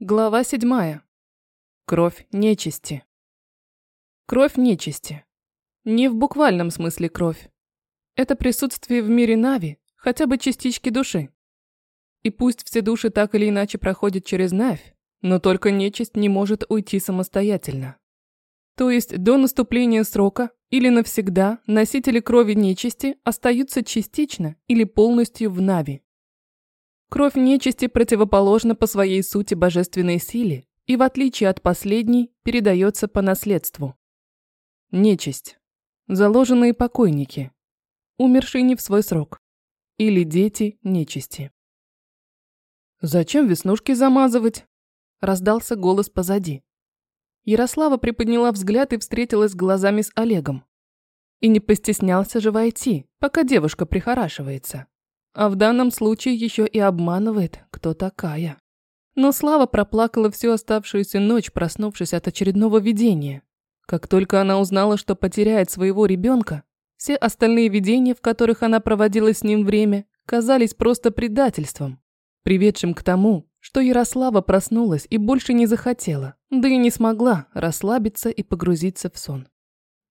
Глава седьмая. Кровь нечисти. Кровь нечисти. Не в буквальном смысле кровь. Это присутствие в мире Нави, хотя бы частички души. И пусть все души так или иначе проходят через Навь, но только нечисть не может уйти самостоятельно. То есть до наступления срока или навсегда носители крови нечисти остаются частично или полностью в Нави. Кровь нечисти противоположна по своей сути божественной силе и, в отличие от последней, передается по наследству. Нечисть. Заложенные покойники. Умершие не в свой срок. Или дети нечисти. «Зачем веснушки замазывать?» – раздался голос позади. Ярослава приподняла взгляд и встретилась глазами с Олегом. И не постеснялся же войти, пока девушка прихорашивается. А в данном случае еще и обманывает, кто такая. Но Слава проплакала всю оставшуюся ночь, проснувшись от очередного видения. Как только она узнала, что потеряет своего ребенка, все остальные видения, в которых она проводила с ним время, казались просто предательством, приведшим к тому, что Ярослава проснулась и больше не захотела, да и не смогла расслабиться и погрузиться в сон.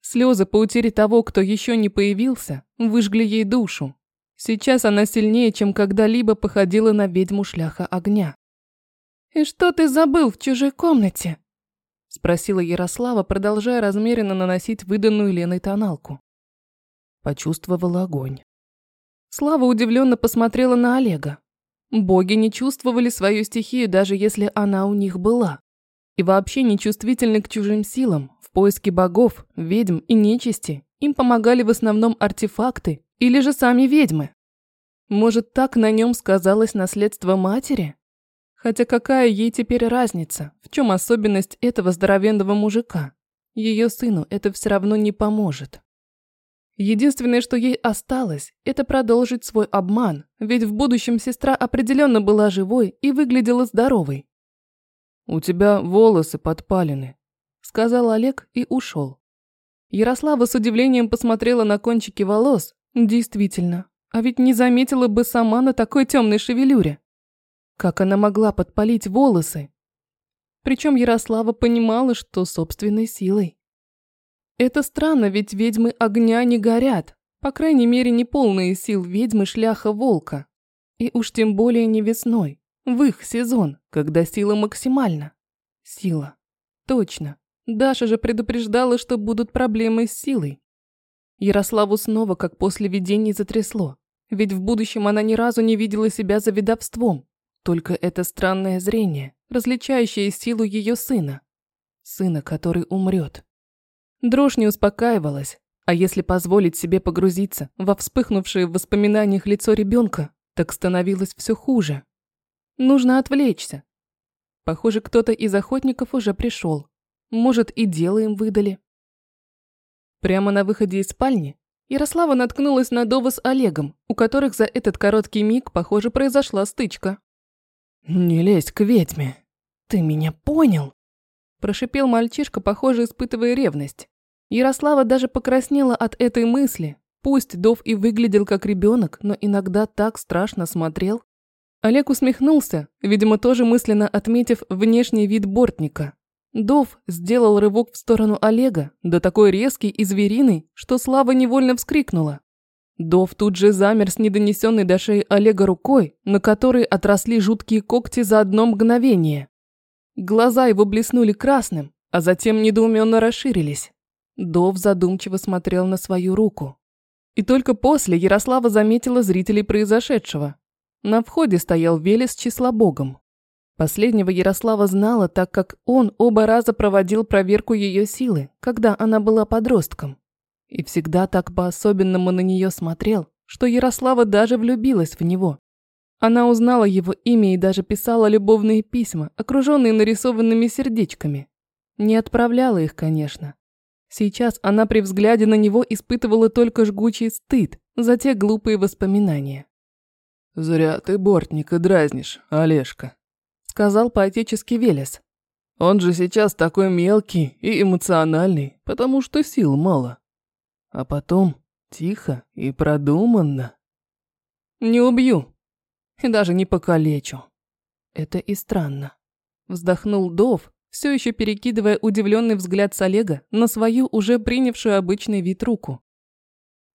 Слезы по утере того, кто еще не появился, выжгли ей душу, Сейчас она сильнее, чем когда-либо походила на ведьму шляха огня. «И что ты забыл в чужой комнате?» Спросила Ярослава, продолжая размеренно наносить выданную Леной тоналку. Почувствовала огонь. Слава удивленно посмотрела на Олега. Боги не чувствовали свою стихию, даже если она у них была. И вообще не чувствительны к чужим силам. В поиске богов, ведьм и нечисти им помогали в основном артефакты или же сами ведьмы? Может, так на нем сказалось наследство матери? Хотя какая ей теперь разница, в чем особенность этого здоровенного мужика? Ее сыну это все равно не поможет. Единственное, что ей осталось, это продолжить свой обман, ведь в будущем сестра определенно была живой и выглядела здоровой. «У тебя волосы подпалены», – сказал Олег и ушел. Ярослава с удивлением посмотрела на кончики волос, Действительно, а ведь не заметила бы сама на такой темной шевелюре. Как она могла подпалить волосы? Причем Ярослава понимала, что собственной силой. Это странно, ведь ведьмы огня не горят, по крайней мере, не полные сил ведьмы шляха волка. И уж тем более не весной, в их сезон, когда сила максимальна. Сила. Точно. Даша же предупреждала, что будут проблемы с силой. Ярославу снова, как после видений, затрясло. Ведь в будущем она ни разу не видела себя за ведовством. Только это странное зрение, различающее силу ее сына. Сына, который умрет. Дрожь не успокаивалась, а если позволить себе погрузиться во вспыхнувшее в воспоминаниях лицо ребенка, так становилось все хуже. Нужно отвлечься. Похоже, кто-то из охотников уже пришел. Может, и дело им выдали. Прямо на выходе из спальни Ярослава наткнулась на Дова с Олегом, у которых за этот короткий миг, похоже, произошла стычка. «Не лезь к ведьме. Ты меня понял?» Прошипел мальчишка, похоже, испытывая ревность. Ярослава даже покраснела от этой мысли. Пусть Дов и выглядел как ребенок, но иногда так страшно смотрел. Олег усмехнулся, видимо, тоже мысленно отметив внешний вид бортника. Дов сделал рывок в сторону Олега, да такой резкий и звериный, что Слава невольно вскрикнула. Дов тут же замер с недонесенной до шеи Олега рукой, на которой отросли жуткие когти за одно мгновение. Глаза его блеснули красным, а затем недоуменно расширились. Дов задумчиво смотрел на свою руку. И только после Ярослава заметила зрителей произошедшего. На входе стоял Велес числобогом. Последнего Ярослава знала, так как он оба раза проводил проверку ее силы, когда она была подростком. И всегда так по-особенному на нее смотрел, что Ярослава даже влюбилась в него. Она узнала его имя и даже писала любовные письма, окруженные нарисованными сердечками. Не отправляла их, конечно. Сейчас она при взгляде на него испытывала только жгучий стыд за те глупые воспоминания. «Зря ты бортника дразнишь, Олежка», сказал поотечески Велес. Он же сейчас такой мелкий и эмоциональный, потому что сил мало. А потом тихо и продуманно. Не убью. И даже не покалечу. Это и странно. Вздохнул Дов, все еще перекидывая удивленный взгляд с Олега на свою уже принявшую обычный вид руку.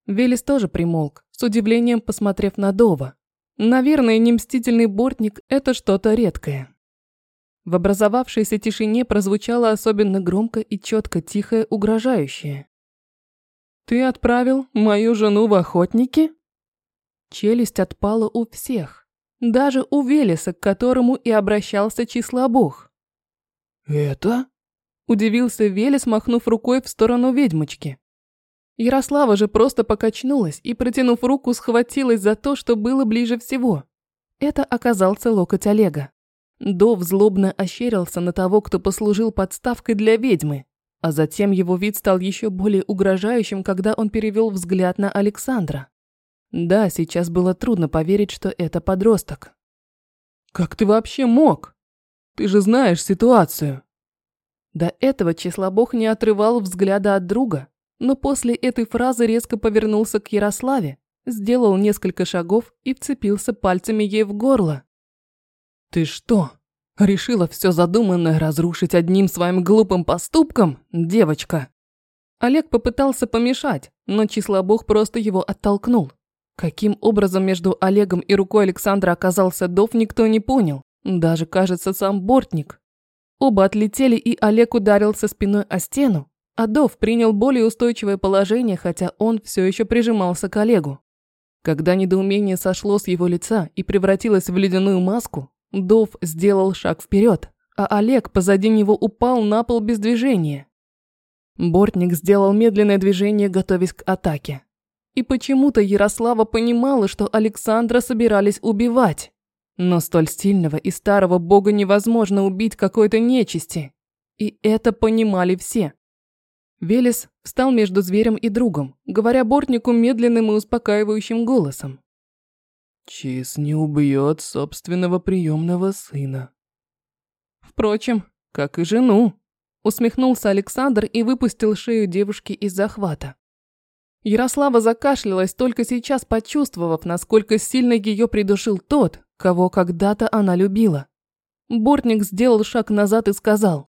Велес тоже примолк, с удивлением посмотрев на Дова. Наверное, немстительный бортник – это что-то редкое. В образовавшейся тишине прозвучало особенно громко и четко тихое угрожающее. «Ты отправил мою жену в охотники?» Челюсть отпала у всех, даже у Велеса, к которому и обращался числобог. «Это?» – удивился Велес, махнув рукой в сторону ведьмочки. Ярослава же просто покачнулась и, протянув руку, схватилась за то, что было ближе всего. Это оказался локоть Олега. Дов злобно ощерился на того, кто послужил подставкой для ведьмы, а затем его вид стал еще более угрожающим, когда он перевел взгляд на Александра. Да, сейчас было трудно поверить, что это подросток. «Как ты вообще мог? Ты же знаешь ситуацию!» До этого числобог не отрывал взгляда от друга, но после этой фразы резко повернулся к Ярославе, сделал несколько шагов и вцепился пальцами ей в горло. «Ты что, решила все задуманное разрушить одним своим глупым поступком, девочка?» Олег попытался помешать, но числобог просто его оттолкнул. Каким образом между Олегом и рукой Александра оказался Дов, никто не понял. Даже, кажется, сам бортник. Оба отлетели, и Олег ударился спиной о стену, а Дов принял более устойчивое положение, хотя он все еще прижимался к Олегу. Когда недоумение сошло с его лица и превратилось в ледяную маску, Дов сделал шаг вперед, а Олег позади него упал на пол без движения. Бортник сделал медленное движение, готовясь к атаке. И почему-то Ярослава понимала, что Александра собирались убивать. Но столь сильного и старого бога невозможно убить какой-то нечисти. И это понимали все. Велес встал между зверем и другом, говоря бортнику медленным и успокаивающим голосом. Чиз не убьет собственного приемного сына. Впрочем, как и жену. Усмехнулся Александр и выпустил шею девушки из захвата. Ярослава закашлялась, только сейчас почувствовав, насколько сильно ее придушил тот, кого когда-то она любила. Бортник сделал шаг назад и сказал.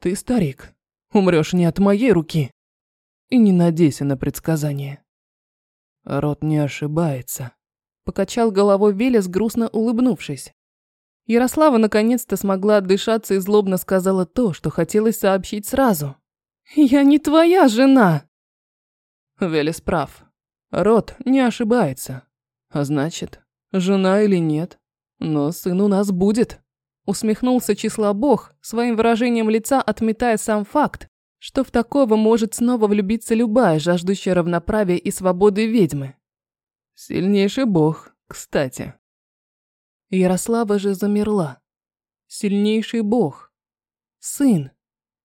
«Ты старик, умрешь не от моей руки. И не надейся на предсказание. Рот не ошибается». Покачал головой Велес, грустно улыбнувшись. Ярослава наконец-то смогла отдышаться и злобно сказала то, что хотелось сообщить сразу. «Я не твоя жена!» Велес прав. Род не ошибается. А значит, жена или нет, но сын у нас будет. Усмехнулся числобог, своим выражением лица отметая сам факт, что в такого может снова влюбиться любая жаждущая равноправия и свободы ведьмы. Сильнейший бог, кстати. Ярослава же замерла. Сильнейший бог. Сын.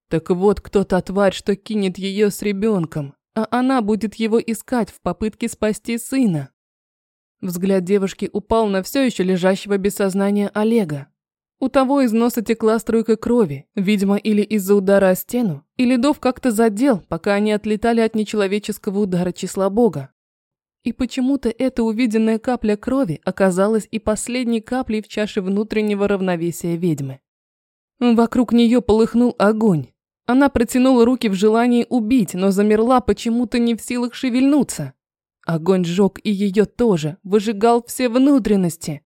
Так вот кто та тварь, что кинет ее с ребенком, а она будет его искать в попытке спасти сына. Взгляд девушки упал на все еще лежащего без сознания Олега. У того из носа текла струйка крови, видимо, или из-за удара о стену, или Дов как-то задел, пока они отлетали от нечеловеческого удара числа бога. И почему-то эта увиденная капля крови оказалась и последней каплей в чаше внутреннего равновесия ведьмы. Вокруг нее полыхнул огонь. Она протянула руки в желании убить, но замерла почему-то не в силах шевельнуться. Огонь сжег и ее тоже, выжигал все внутренности.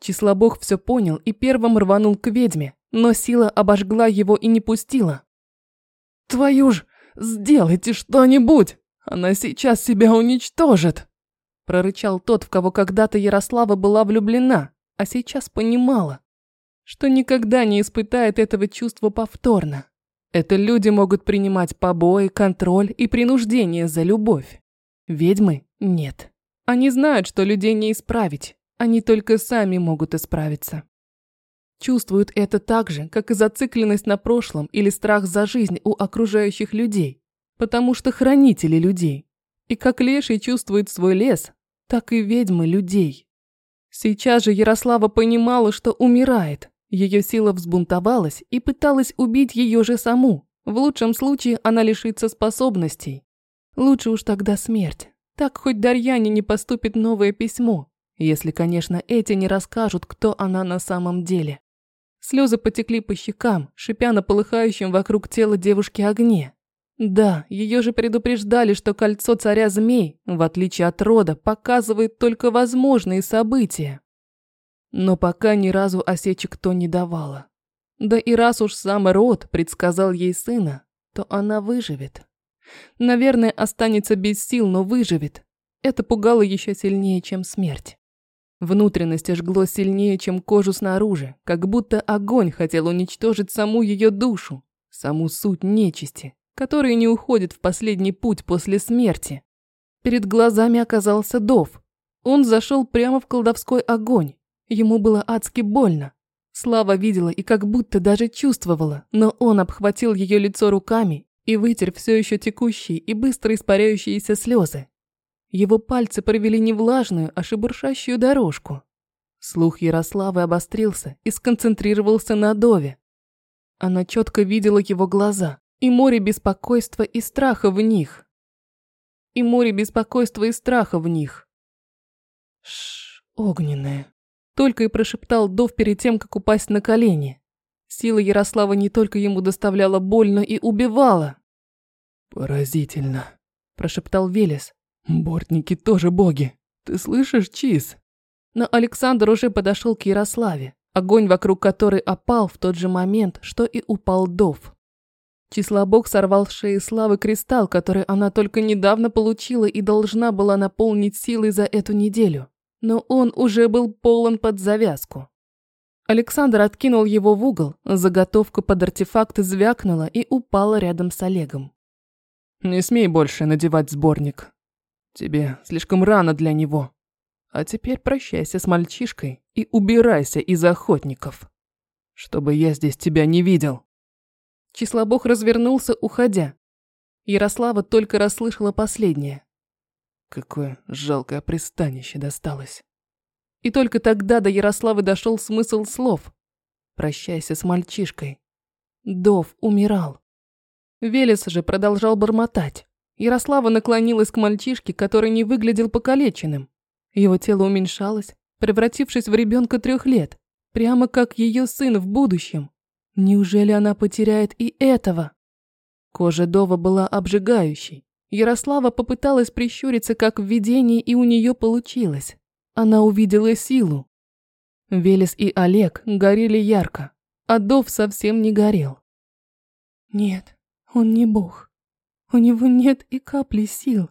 Числобог все понял и первым рванул к ведьме, но сила обожгла его и не пустила. «Твою ж, сделайте что-нибудь! Она сейчас себя уничтожит!» прорычал тот, в кого когда-то Ярослава была влюблена, а сейчас понимала, что никогда не испытает этого чувства повторно. Это люди могут принимать побои, контроль и принуждение за любовь. Ведьмы – нет. Они знают, что людей не исправить, они только сами могут исправиться. Чувствуют это так же, как и зацикленность на прошлом или страх за жизнь у окружающих людей, потому что хранители людей. И как леший чувствует свой лес, так и ведьмы людей. Сейчас же Ярослава понимала, что умирает. Ее сила взбунтовалась и пыталась убить ее же саму. В лучшем случае она лишится способностей. Лучше уж тогда смерть. Так хоть Дарьяне не поступит новое письмо, если, конечно, эти не расскажут, кто она на самом деле. Слезы потекли по щекам, шипя на полыхающем вокруг тела девушки огне. Да, ее же предупреждали, что кольцо царя змей, в отличие от рода, показывает только возможные события. Но пока ни разу осечек то не давала. Да и раз уж сам род предсказал ей сына, то она выживет. Наверное, останется без сил, но выживет. Это пугало еще сильнее, чем смерть. Внутренность жгло сильнее, чем кожу снаружи, как будто огонь хотел уничтожить саму ее душу, саму суть нечисти, которая не уходит в последний путь после смерти. Перед глазами оказался Дов. Он зашел прямо в колдовской огонь. Ему было адски больно. Слава видела и как будто даже чувствовала, но он обхватил ее лицо руками и вытер все еще текущие и быстро испаряющиеся слезы. Его пальцы провели не влажную, а шебуршащую дорожку. Слух Ярославы обострился и сконцентрировался на Дове. Она четко видела его глаза и море беспокойства и страха в них. И море беспокойства и страха в них. Шш, огненная. Только и прошептал Дов перед тем, как упасть на колени. Сила Ярослава не только ему доставляла боль, но и убивала. «Поразительно», – прошептал Велес. Бортники тоже боги. Ты слышишь, Чиз? Но Александр уже подошел к Ярославе, огонь вокруг которой опал в тот же момент, что и упал Дов. Числобог сорвал с шеи Славы кристалл, который она только недавно получила и должна была наполнить силой за эту неделю. Но он уже был полон под завязку. Александр откинул его в угол, заготовка под артефакт звякнула и упала рядом с Олегом. «Не смей больше надевать сборник», Тебе слишком рано для него. А теперь прощайся с мальчишкой и убирайся из охотников. Чтобы я здесь тебя не видел. Числобог развернулся, уходя. Ярослава только расслышала последнее. Какое жалкое пристанище досталось. И только тогда до Ярославы дошел смысл слов. Прощайся с мальчишкой. Дов умирал. Велес же продолжал бормотать. Ярослава наклонилась к мальчишке, который не выглядел покалеченным. Его тело уменьшалось, превратившись в ребенка трех лет, прямо как ее сын в будущем. Неужели она потеряет и этого? Кожа Дова была обжигающей. Ярослава попыталась прищуриться, как в видении, и у нее получилось. Она увидела силу. Велес и Олег горели ярко, а Дов совсем не горел. Нет, он не бог. У него нет и капли сил,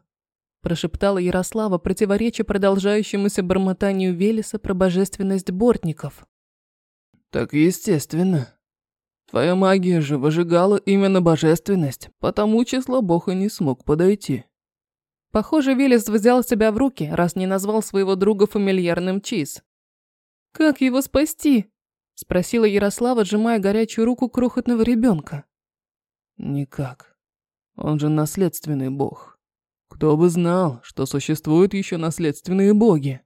прошептала Ярослава, противореча продолжающемуся бормотанию Велеса про божественность бортников. Так естественно. Твоя магия же выжигала именно божественность, потому число Бога не смог подойти. Похоже, Велес взял себя в руки, раз не назвал своего друга фамильярным Чиз. «Как его спасти?» – спросила Ярослава, сжимая горячую руку крохотного ребенка. «Никак. Он же наследственный бог. Кто бы знал, что существуют еще наследственные боги?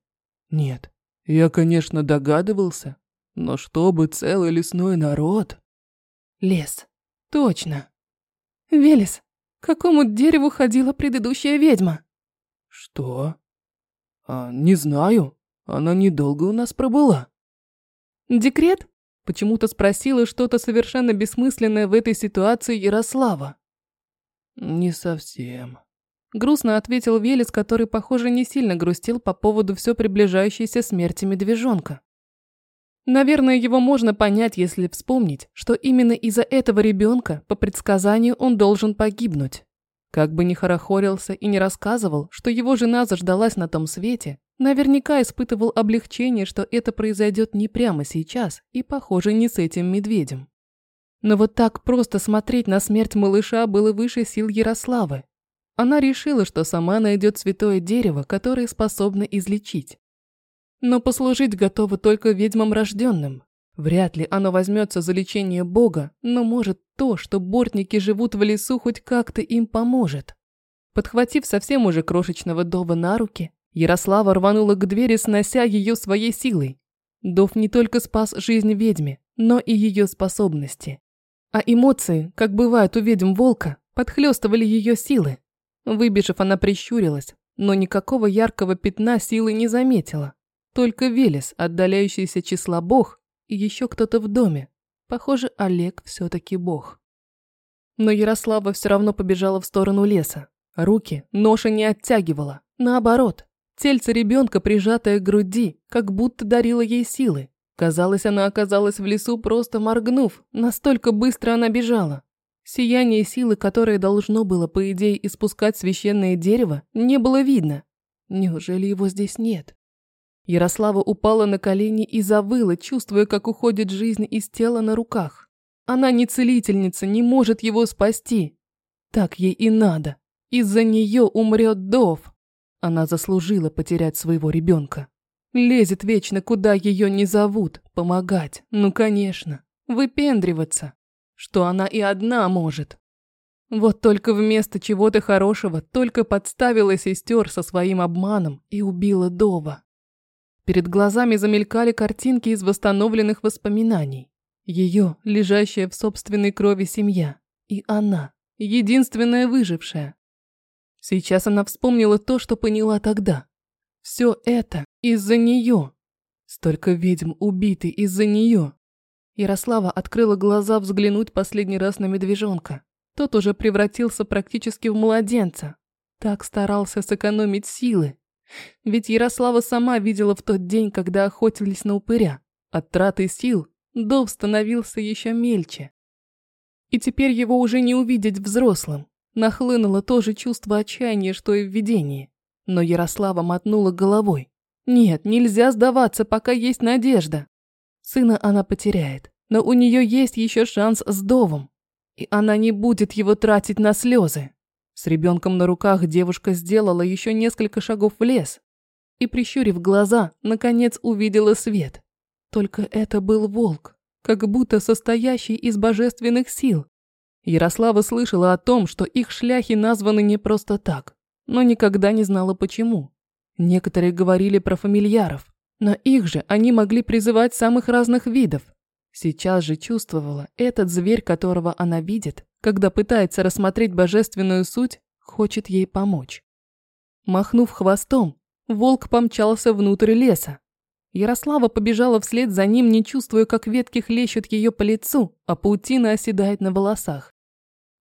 Нет, я, конечно, догадывался, но чтобы целый лесной народ... Лес. Точно. Велес, к какому дереву ходила предыдущая ведьма? Что? А, не знаю. Она недолго у нас пробыла. Декрет? Почему-то спросила что-то совершенно бессмысленное в этой ситуации Ярослава. «Не совсем», – грустно ответил Велес, который, похоже, не сильно грустил по поводу все приближающейся смерти медвежонка. Наверное, его можно понять, если вспомнить, что именно из-за этого ребенка, по предсказанию, он должен погибнуть. Как бы ни хорохорился и не рассказывал, что его жена заждалась на том свете, наверняка испытывал облегчение, что это произойдет не прямо сейчас и, похоже, не с этим медведем. Но вот так просто смотреть на смерть малыша было выше сил Ярославы. Она решила, что сама найдет святое дерево, которое способно излечить. Но послужить готово только ведьмам рожденным. Вряд ли оно возьмется за лечение Бога, но может то, что бортники живут в лесу, хоть как-то им поможет. Подхватив совсем уже крошечного Дова на руки, Ярослава рванула к двери, снося ее своей силой. Дов не только спас жизнь ведьме, но и ее способности. А эмоции, как бывает у ведьм волка, подхлёстывали ее силы. Выбежав, она прищурилась, но никакого яркого пятна силы не заметила. Только Велес, отдаляющийся числа бог, и еще кто-то в доме, Похоже, Олег все-таки бог. Но Ярослава все равно побежала в сторону леса. Руки ноша не оттягивала. Наоборот, тельце ребенка, прижатое к груди, как будто дарило ей силы. Казалось, она оказалась в лесу, просто моргнув. Настолько быстро она бежала. Сияние силы, которое должно было, по идее, испускать священное дерево, не было видно. Неужели его здесь нет? Ярослава упала на колени и завыла, чувствуя, как уходит жизнь из тела на руках. Она не целительница, не может его спасти. Так ей и надо. Из-за нее умрет Дов. Она заслужила потерять своего ребенка. Лезет вечно, куда ее не зовут, помогать. Ну, конечно. Выпендриваться. Что она и одна может. Вот только вместо чего-то хорошего только подставила сестер со своим обманом и убила Дова. Перед глазами замелькали картинки из восстановленных воспоминаний. Ее, лежащая в собственной крови семья. И она, единственная выжившая. Сейчас она вспомнила то, что поняла тогда. Все это из-за нее. Столько ведьм убиты из-за нее. Ярослава открыла глаза взглянуть последний раз на медвежонка. Тот уже превратился практически в младенца. Так старался сэкономить силы. Ведь Ярослава сама видела в тот день, когда охотились на упыря. От траты сил Дов становился еще мельче. И теперь его уже не увидеть взрослым. Нахлынуло то же чувство отчаяния, что и в видении. Но Ярослава мотнула головой. Нет, нельзя сдаваться, пока есть надежда. Сына она потеряет, но у нее есть еще шанс с Довом. И она не будет его тратить на слезы. С ребенком на руках девушка сделала еще несколько шагов в лес и, прищурив глаза, наконец увидела свет. Только это был волк, как будто состоящий из божественных сил. Ярослава слышала о том, что их шляхи названы не просто так, но никогда не знала почему. Некоторые говорили про фамильяров, но их же они могли призывать самых разных видов. Сейчас же чувствовала, этот зверь, которого она видит, когда пытается рассмотреть божественную суть, хочет ей помочь. Махнув хвостом, волк помчался внутрь леса. Ярослава побежала вслед за ним, не чувствуя, как ветки хлещут ее по лицу, а паутина оседает на волосах.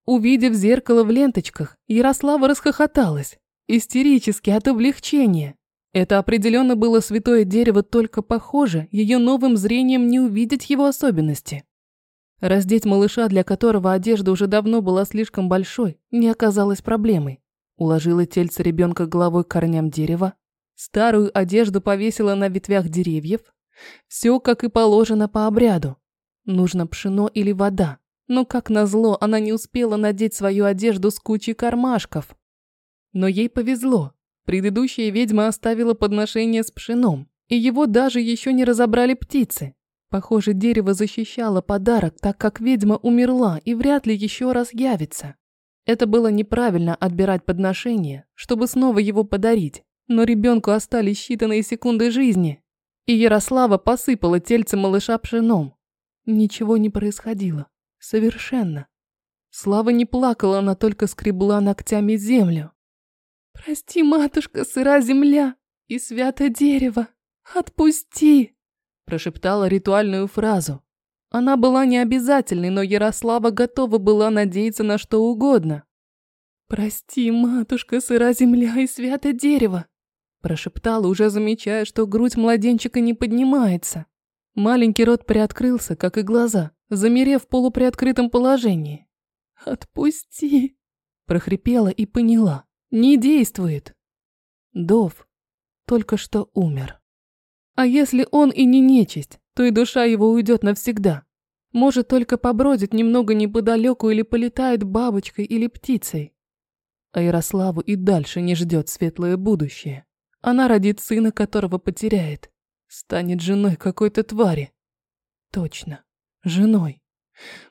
Увидев зеркало в ленточках, Ярослава расхохоталась, истерически от облегчения. Это определенно было святое дерево, только похоже, ее новым зрением не увидеть его особенности. Раздеть малыша, для которого одежда уже давно была слишком большой, не оказалось проблемой. Уложила тельце ребенка головой к корням дерева, старую одежду повесила на ветвях деревьев. Все, как и положено по обряду. Нужно пшено или вода. Но, как назло, она не успела надеть свою одежду с кучей кармашков. Но ей повезло. Предыдущая ведьма оставила подношение с пшеном, и его даже еще не разобрали птицы. Похоже, дерево защищало подарок, так как ведьма умерла и вряд ли еще раз явится. Это было неправильно отбирать подношение, чтобы снова его подарить, но ребенку остались считанные секунды жизни, и Ярослава посыпала тельце малыша пшеном. Ничего не происходило. Совершенно. Слава не плакала, она только скребла ногтями землю. «Прости, матушка, сыра земля и свято дерево, отпусти!» Прошептала ритуальную фразу. Она была необязательной, но Ярослава готова была надеяться на что угодно. «Прости, матушка, сыра земля и свято дерево!» Прошептала, уже замечая, что грудь младенчика не поднимается. Маленький рот приоткрылся, как и глаза, замерев в полуприоткрытом положении. «Отпусти!» Прохрипела и поняла. «Не действует!» Дов только что умер. А если он и не нечисть, то и душа его уйдет навсегда. Может, только побродит немного неподалеку или полетает бабочкой или птицей. А Ярославу и дальше не ждет светлое будущее. Она родит сына, которого потеряет. Станет женой какой-то твари. Точно, женой.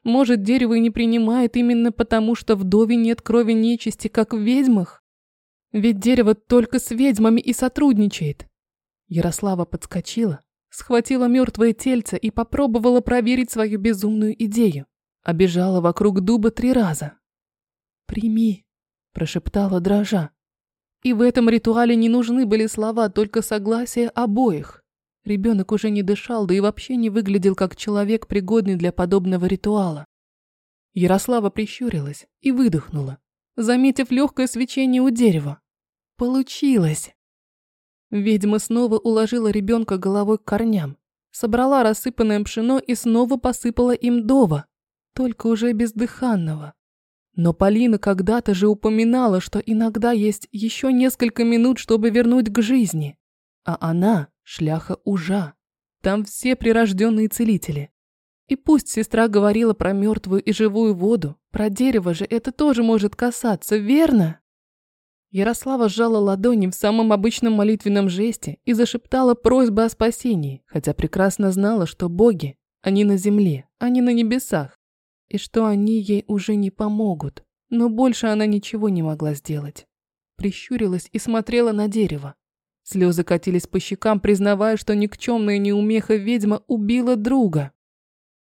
Может, дерево и не принимает именно потому, что в Дове нет крови нечисти, как в ведьмах? Ведь дерево только с ведьмами и сотрудничает. Ярослава подскочила, схватила мертвое тельце и попробовала проверить свою безумную идею. Обежала вокруг дуба три раза. «Прими», – прошептала дрожа. И в этом ритуале не нужны были слова, только согласие обоих. Ребенок уже не дышал, да и вообще не выглядел как человек, пригодный для подобного ритуала. Ярослава прищурилась и выдохнула, заметив легкое свечение у дерева. Получилось! Ведьма снова уложила ребенка головой к корням, собрала рассыпанное пшено и снова посыпала им дова, только уже бездыханного. Но Полина когда-то же упоминала, что иногда есть еще несколько минут, чтобы вернуть к жизни. А она – шляха ужа. Там все прирожденные целители. И пусть сестра говорила про мертвую и живую воду, про дерево же это тоже может касаться, верно? Ярослава сжала ладони в самом обычном молитвенном жесте и зашептала просьбы о спасении, хотя прекрасно знала, что боги, они на земле, не на небесах, и что они ей уже не помогут. Но больше она ничего не могла сделать. Прищурилась и смотрела на дерево. Слезы катились по щекам, признавая, что никчемная неумеха ведьма убила друга.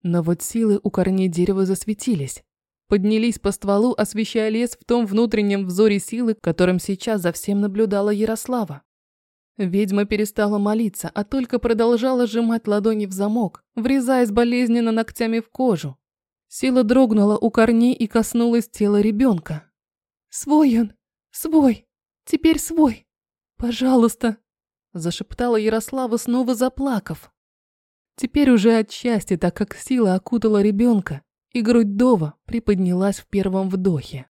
Но вот силы у корней дерева засветились. Поднялись по стволу, освещая лес в том внутреннем взоре силы, которым сейчас за всем наблюдала Ярослава. Ведьма перестала молиться, а только продолжала сжимать ладони в замок, врезаясь болезненно ногтями в кожу. Сила дрогнула у корней и коснулась тела ребенка. «Свой он! Свой! Теперь свой! Пожалуйста!» Зашептала Ярослава, снова заплакав. Теперь уже от счастья, так как сила окутала ребенка, и грудь Дова приподнялась в первом вдохе.